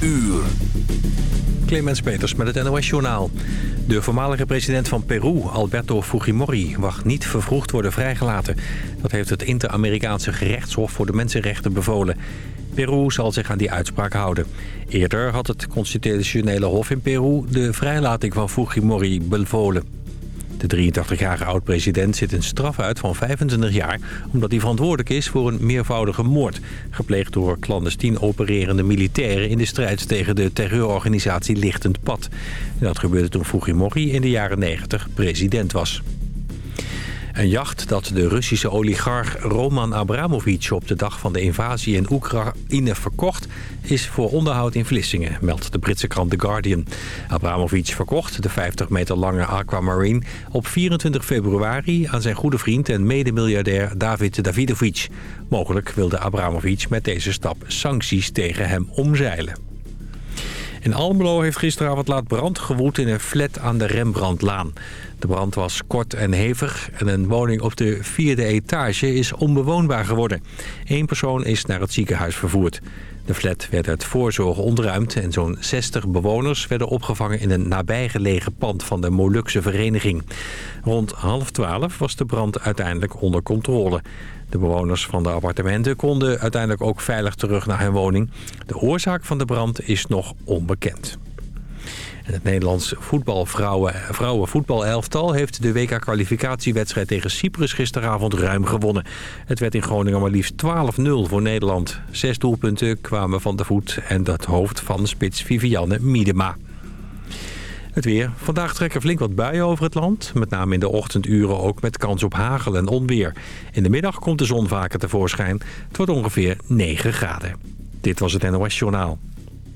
uur. Clemens Peters met het NOS Journaal. De voormalige president van Peru, Alberto Fujimori, mag niet vervroegd worden vrijgelaten. Dat heeft het Inter-Amerikaanse gerechtshof voor de mensenrechten bevolen. Peru zal zich aan die uitspraak houden. Eerder had het constitutionele hof in Peru de vrijlating van Fujimori bevolen. De 83-jarige oud-president zit een straf uit van 25 jaar... omdat hij verantwoordelijk is voor een meervoudige moord... gepleegd door clandestien opererende militairen... in de strijd tegen de terreurorganisatie Lichtend Pad. dat gebeurde toen Fujimori in de jaren 90 president was. Een jacht dat de Russische oligarch Roman Abramovic op de dag van de invasie in Oekraïne verkocht... is voor onderhoud in Vlissingen, meldt de Britse krant The Guardian. Abramovic verkocht de 50 meter lange Aquamarine op 24 februari... aan zijn goede vriend en medemiljardair David Davidovic. Mogelijk wilde Abramovic met deze stap sancties tegen hem omzeilen. In Almelo heeft gisteravond laat brand gewoed in een flat aan de Rembrandtlaan. De brand was kort en hevig en een woning op de vierde etage is onbewoonbaar geworden. Eén persoon is naar het ziekenhuis vervoerd. De flat werd uit voorzorg ontruimd en zo'n 60 bewoners werden opgevangen in een nabijgelegen pand van de Molukse vereniging. Rond half twaalf was de brand uiteindelijk onder controle. De bewoners van de appartementen konden uiteindelijk ook veilig terug naar hun woning. De oorzaak van de brand is nog onbekend. Het Nederlands voetbalvrouwen, vrouwenvoetbalelftal heeft de WK-kwalificatiewedstrijd tegen Cyprus gisteravond ruim gewonnen. Het werd in Groningen maar liefst 12-0 voor Nederland. Zes doelpunten kwamen van de voet en dat hoofd van spits Vivianne Miedema. Het weer. Vandaag trekken flink wat buien over het land. Met name in de ochtenduren ook met kans op hagel en onweer. In de middag komt de zon vaker tevoorschijn. Het wordt ongeveer 9 graden. Dit was het NOS Journaal.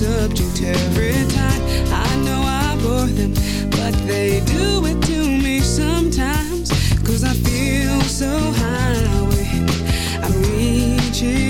Subject every time. I know I bore them, but they do it so high. I'm reaching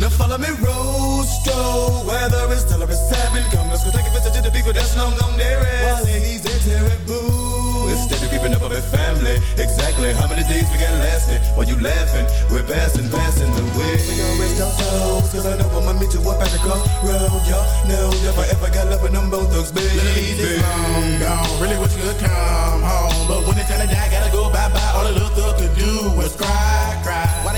Now follow me, Rosto. Weather is till it's seven. Come, let's go take a visit to the people that's long gone there. While he's a terrible. Instead of keeping up with family, exactly how many days we can last it? While you laughing, we're passing, passing the way. We gon' rest our souls, cause I know I'ma meet you up at the crossroad. Y'all know if ever got love with them both thugs, baby. Ladies, it's long gone. Really wish you could come home. But when it's time to die, gotta go bye bye. All the little thug could do was cry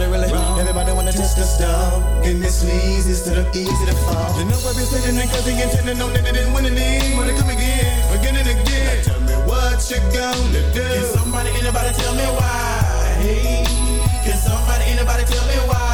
nobody really wrong. Everybody wanna test the stuff. And this leads is to the easy to fall. The number is sitting in cause he intended no that they didn't win any. Wanna come again, again and again. Now tell me what you gonna do. Can somebody, anybody tell me why? Hey, can somebody, anybody tell me why?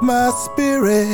my spirit.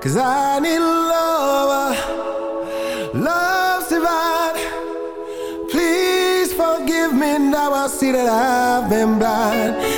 Cause I need love, lover, love's divine. Please forgive me now I see that I've been blind.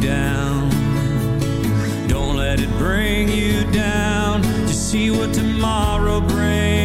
down. Don't let it bring you down. Just see what tomorrow brings.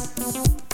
mais.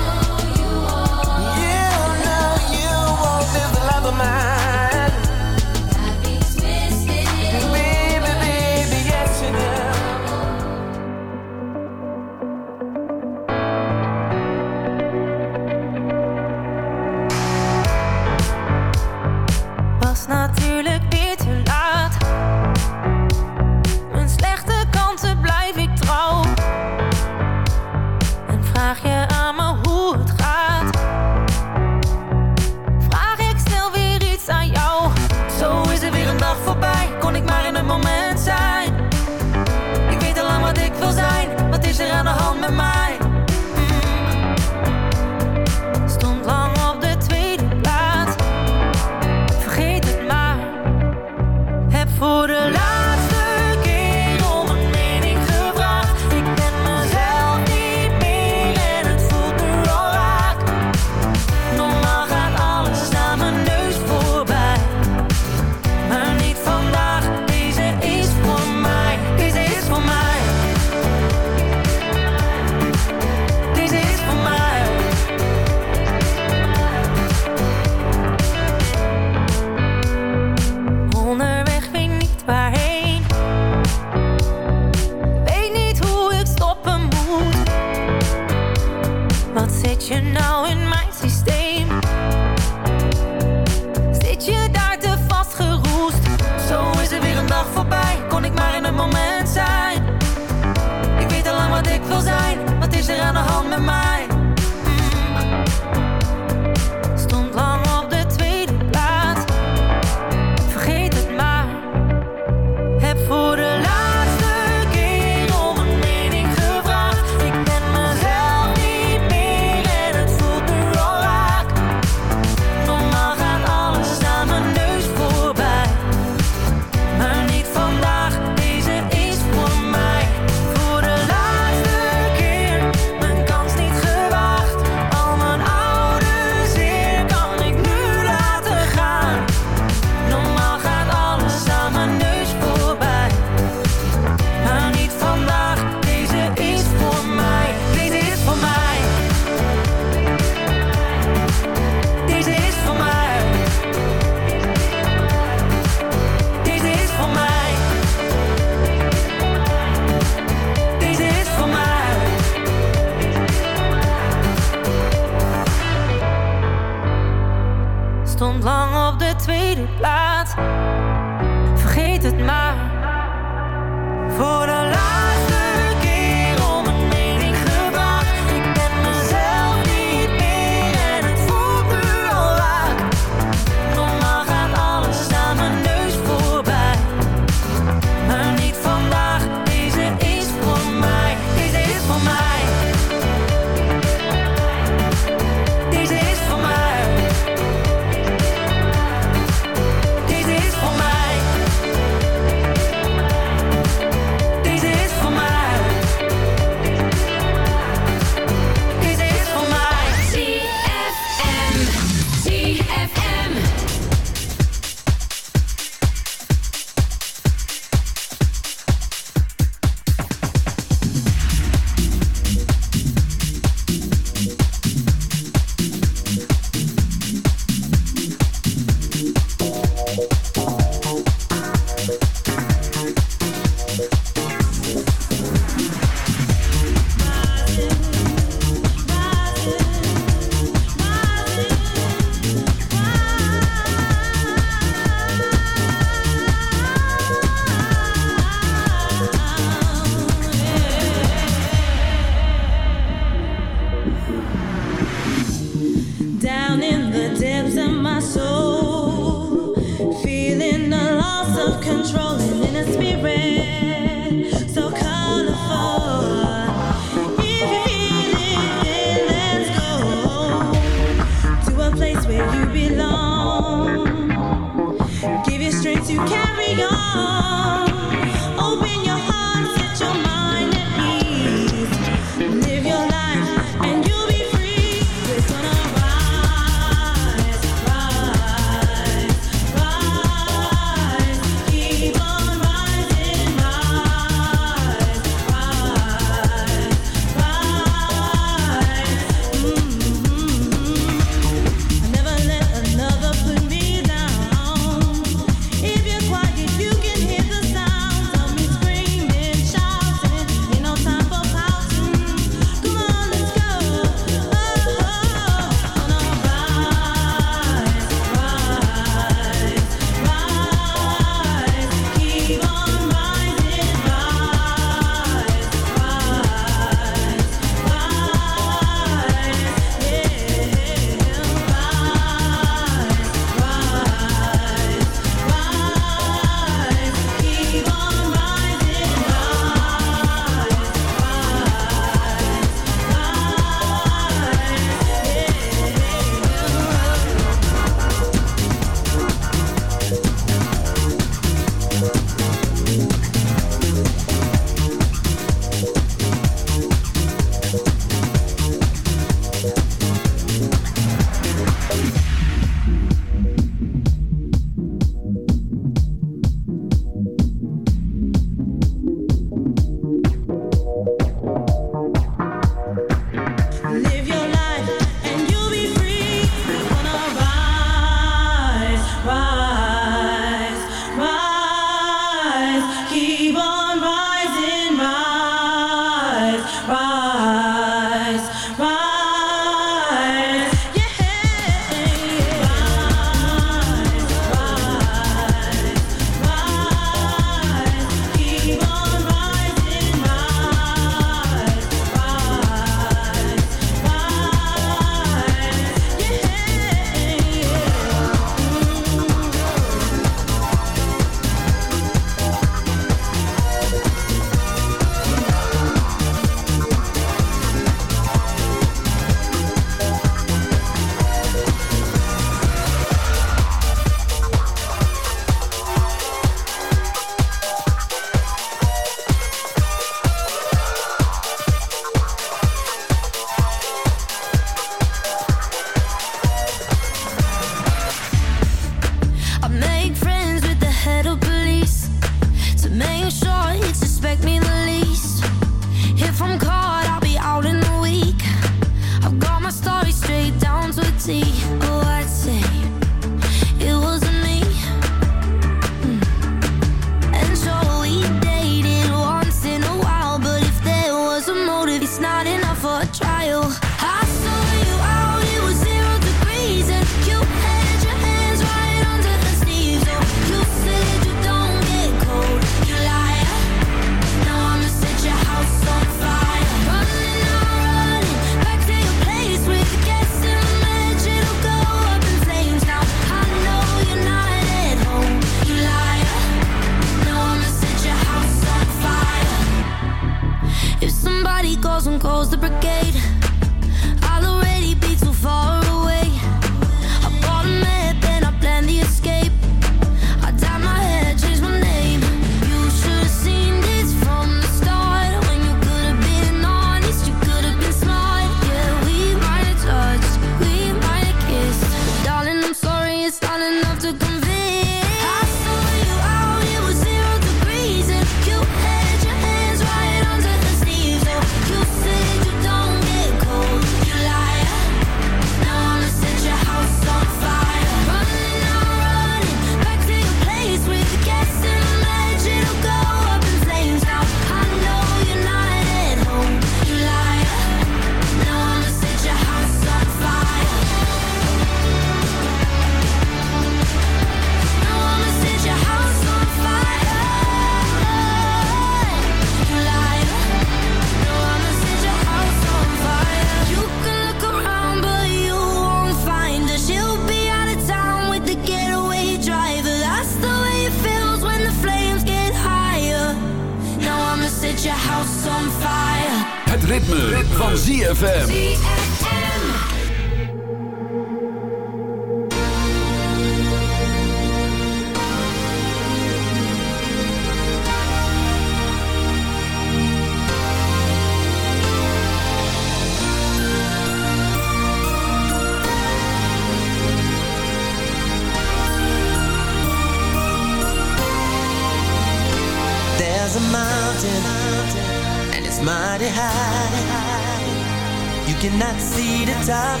see the top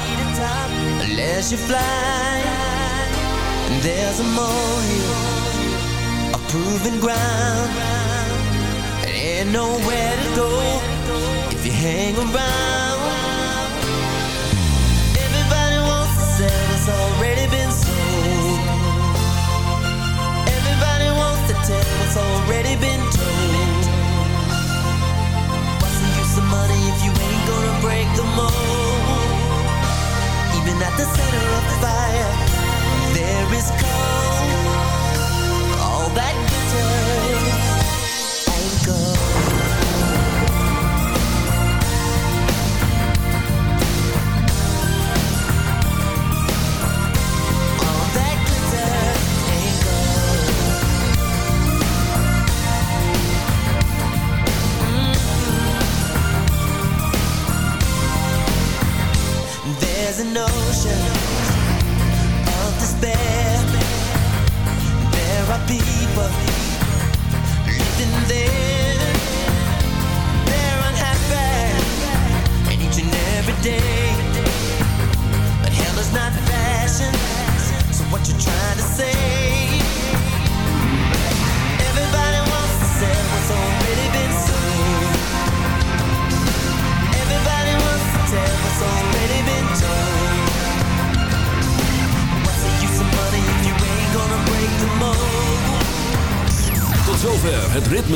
unless you fly. And there's a molehill, a proven ground. There ain't nowhere to go if you hang around. there is cold. All that glitters ain't gold.